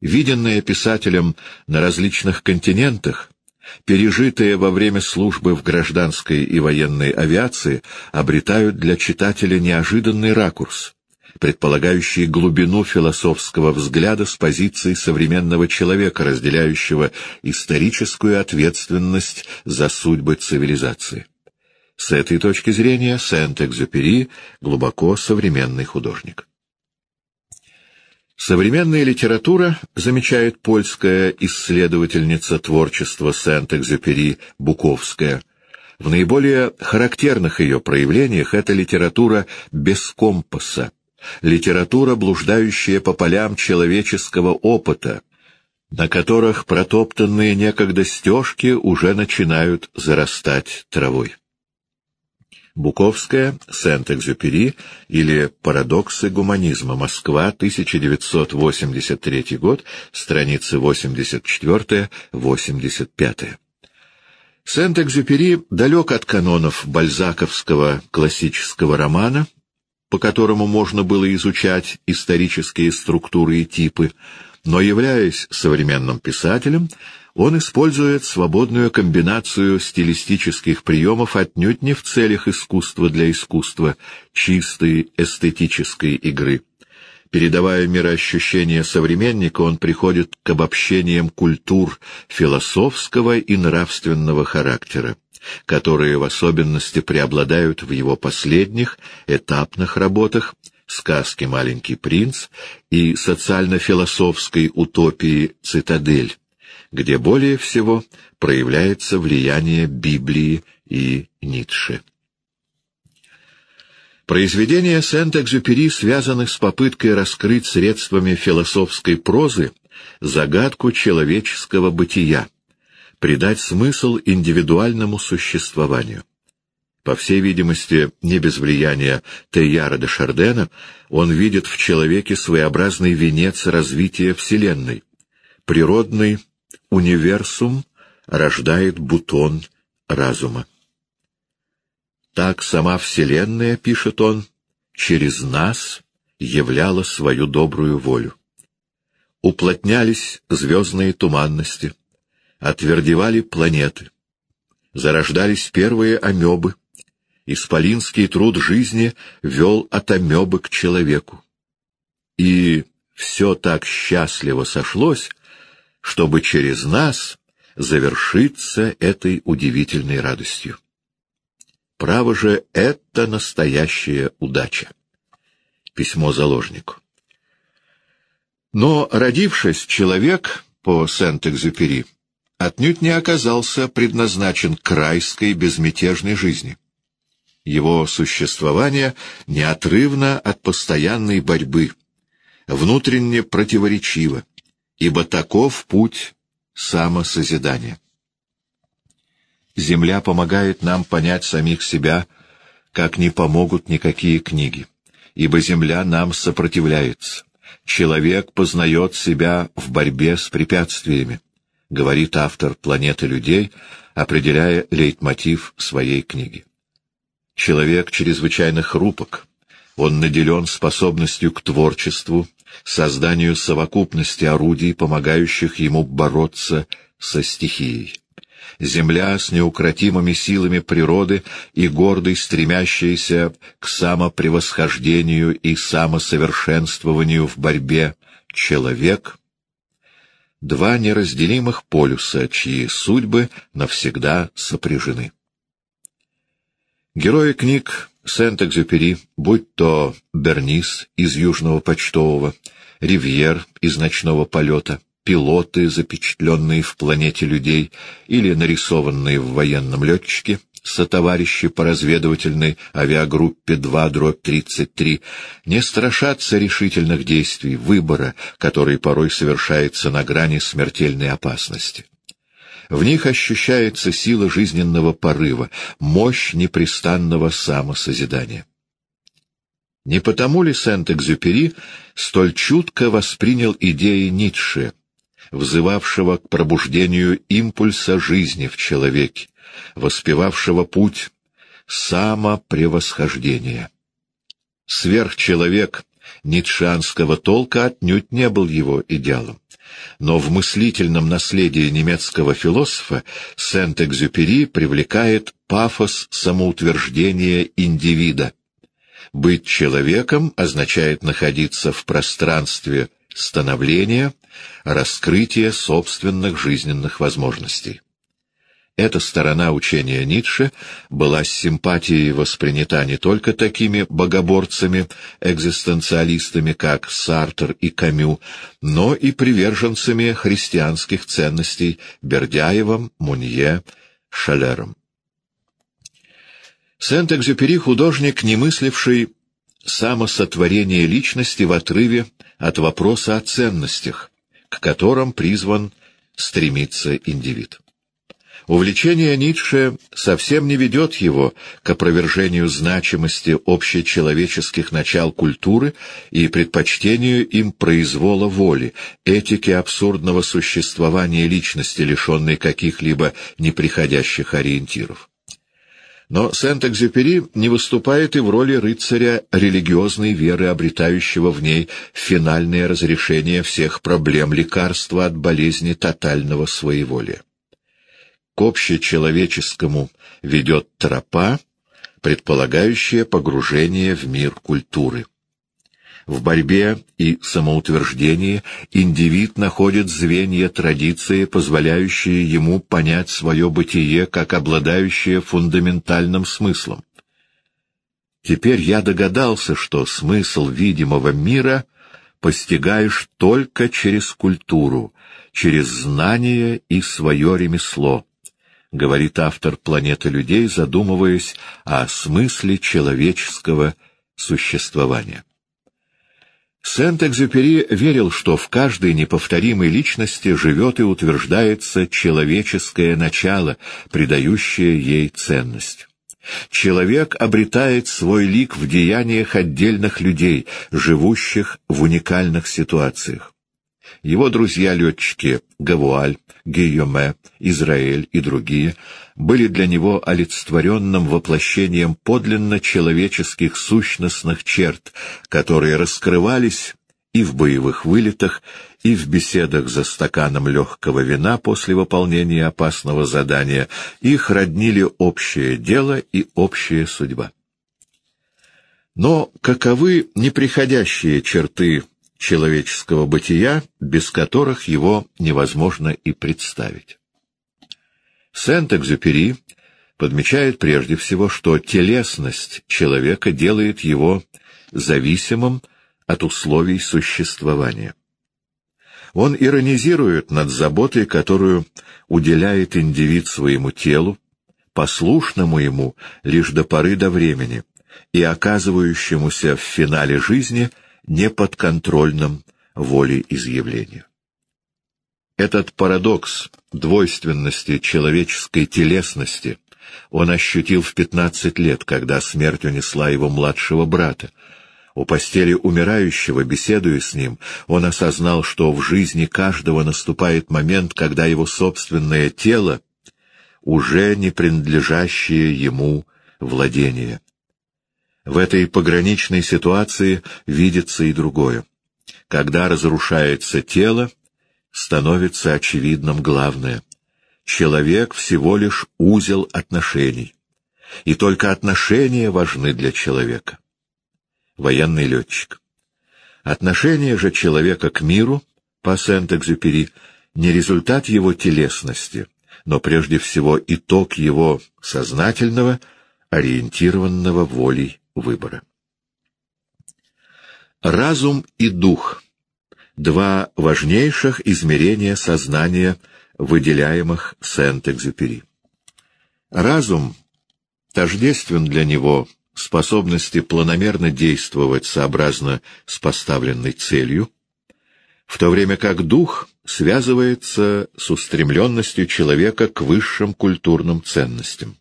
виденное писателем на различных континентах, пережитые во время службы в гражданской и военной авиации, обретают для читателя неожиданный ракурс, предполагающий глубину философского взгляда с позиции современного человека, разделяющего историческую ответственность за судьбы цивилизации. С этой точки зрения Сент-Экзюпери глубоко современный художник. Современная литература, замечает польская исследовательница творчества Сент-Экзюпери Буковская, в наиболее характерных ее проявлениях это литература без компаса, литература, блуждающая по полям человеческого опыта, на которых протоптанные некогда стежки уже начинают зарастать травой. Буковская, Сент-Экзюпери или «Парадоксы гуманизма. Москва, 1983 год», страницы 84-85. Сент-Экзюпери далек от канонов бальзаковского классического романа, по которому можно было изучать исторические структуры и типы, но, являясь современным писателем, он использует свободную комбинацию стилистических приемов отнюдь не в целях искусства для искусства, чистой эстетической игры. Передавая мироощущение современника, он приходит к обобщениям культур философского и нравственного характера, которые в особенности преобладают в его последних этапных работах «Сказки «Маленький принц» и социально-философской утопии «Цитадель» где более всего проявляется влияние Библии и Ницше. Произведения Сент-Экзюпери связаны с попыткой раскрыть средствами философской прозы загадку человеческого бытия, придать смысл индивидуальному существованию. По всей видимости, не без влияния Тейяра де Шардена, он видит в человеке своеобразный венец развития Вселенной, природный универсум рождает бутон разума. Так сама Вселенная, пишет он, через нас являла свою добрую волю. Уплотнялись звездные туманности, отвердевали планеты, зарождались первые амебы, исполинский труд жизни вел от амебы к человеку. И все так счастливо сошлось, чтобы через нас завершиться этой удивительной радостью. Право же, это настоящая удача. Письмо заложнику. Но, родившись, человек, по Сент-Экзюпери, отнюдь не оказался предназначен к райской безмятежной жизни. Его существование неотрывно от постоянной борьбы, внутренне противоречиво, ибо таков путь самосозидания. Земля помогает нам понять самих себя, как не помогут никакие книги, ибо земля нам сопротивляется. Человек познает себя в борьбе с препятствиями, говорит автор «Планеты людей», определяя лейтмотив своей книги. Человек чрезвычайно хрупок, он наделен способностью к творчеству, созданию совокупности орудий, помогающих ему бороться со стихией. Земля с неукротимыми силами природы и гордой стремящаяся к самопревосхождению и самосовершенствованию в борьбе человек — два неразделимых полюса, чьи судьбы навсегда сопряжены. Герои книг Сент-Экзюпери, будь то Бернис из Южного почтового, Ривьер из «Ночного полета», пилоты, запечатленные в планете людей или нарисованные в военном летчике, сотоварищи по разведывательной авиагруппе 2-33, не страшатся решительных действий, выбора, который порой совершается на грани смертельной опасности. В них ощущается сила жизненного порыва, мощь непрестанного самосозидания. Не потому ли Сент-Экзюпери столь чутко воспринял идеи Ницше, взывавшего к пробуждению импульса жизни в человеке, воспевавшего путь самопревосхождения? Сверхчеловек ницшанского толка отнюдь не был его идеалом. Но в мыслительном наследии немецкого философа Сент-Экзюпери привлекает пафос самоутверждения индивида. Быть человеком означает находиться в пространстве становления, раскрытия собственных жизненных возможностей. Эта сторона учения Ницше была с симпатией воспринята не только такими богоборцами-экзистенциалистами, как Сартер и Камю, но и приверженцами христианских ценностей Бердяевым, Мунье, Шалером. Сент-Экзюпери — художник, не мысливший самосотворение личности в отрыве от вопроса о ценностях, к которым призван стремиться индивид. Увлечение Ницше совсем не ведет его к опровержению значимости общечеловеческих начал культуры и предпочтению им произвола воли, этики абсурдного существования личности, лишенной каких-либо неприходящих ориентиров. Но Сент-Экзюпери не выступает и в роли рыцаря религиозной веры, обретающего в ней финальное разрешение всех проблем лекарства от болезни тотального своеволия к общечеловеческому ведет тропа, предполагающая погружение в мир культуры. В борьбе и самоутверждении индивид находит звенья традиции, позволяющие ему понять свое бытие как обладающее фундаментальным смыслом. Теперь я догадался, что смысл видимого мира постигаешь только через культуру, через знание и свое ремесло говорит автор «Планеты людей», задумываясь о смысле человеческого существования. Сент-Экзюпери верил, что в каждой неповторимой личности живет и утверждается человеческое начало, придающее ей ценность. Человек обретает свой лик в деяниях отдельных людей, живущих в уникальных ситуациях. Его друзья-летчики Гавуаль, Гийоме, Израиль и другие были для него олицетворенным воплощением подлинно человеческих сущностных черт, которые раскрывались и в боевых вылетах, и в беседах за стаканом легкого вина после выполнения опасного задания, их роднили общее дело и общая судьба. Но каковы неприходящие черты человеческого бытия, без которых его невозможно и представить. Сент-Экзюпери подмечает прежде всего, что телесность человека делает его зависимым от условий существования. Он иронизирует над заботой, которую уделяет индивид своему телу, послушному ему лишь до поры до времени и оказывающемуся в финале жизни – неподконтрольном волеизъявлению. Этот парадокс двойственности человеческой телесности он ощутил в пятнадцать лет, когда смерть унесла его младшего брата. У постели умирающего, беседуя с ним, он осознал, что в жизни каждого наступает момент, когда его собственное тело уже не принадлежащее ему владение. В этой пограничной ситуации видится и другое. Когда разрушается тело, становится очевидным главное. Человек всего лишь узел отношений. И только отношения важны для человека. Военный летчик. Отношение же человека к миру, по Сент-Экзюпери, не результат его телесности, но прежде всего итог его сознательного, ориентированного волей выбора. Разум и дух — два важнейших измерения сознания, выделяемых Сент-Экзюпери. Разум тождествен для него способности планомерно действовать сообразно с поставленной целью, в то время как дух связывается с устремленностью человека к высшим культурным ценностям.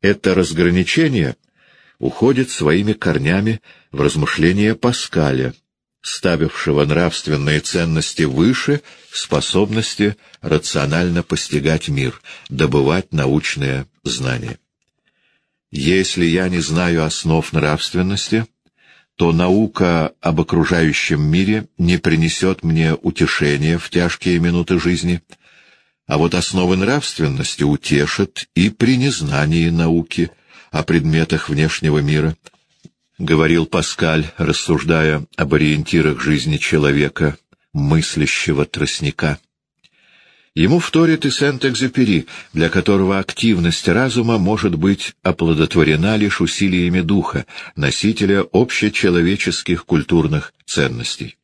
Это разграничение — уходит своими корнями в размышления Паскаля, ставившего нравственные ценности выше способности рационально постигать мир, добывать научное знание. Если я не знаю основ нравственности, то наука об окружающем мире не принесет мне утешения в тяжкие минуты жизни, а вот основы нравственности утешат и при незнании науки о предметах внешнего мира, — говорил Паскаль, рассуждая об ориентирах жизни человека, мыслящего тростника. Ему вторит и Сент-Экзюпери, для которого активность разума может быть оплодотворена лишь усилиями духа, носителя общечеловеческих культурных ценностей.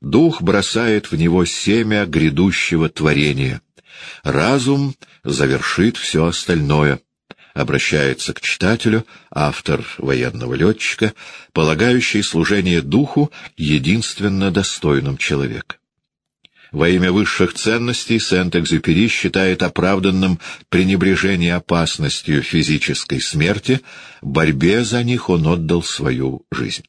Дух бросает в него семя грядущего творения. Разум завершит все остальное. Обращается к читателю автор военного летчика, полагающий служение духу единственно достойным человека. Во имя высших ценностей Сент-Экзюпери считает оправданным пренебрежение опасностью физической смерти, борьбе за них он отдал свою жизнь.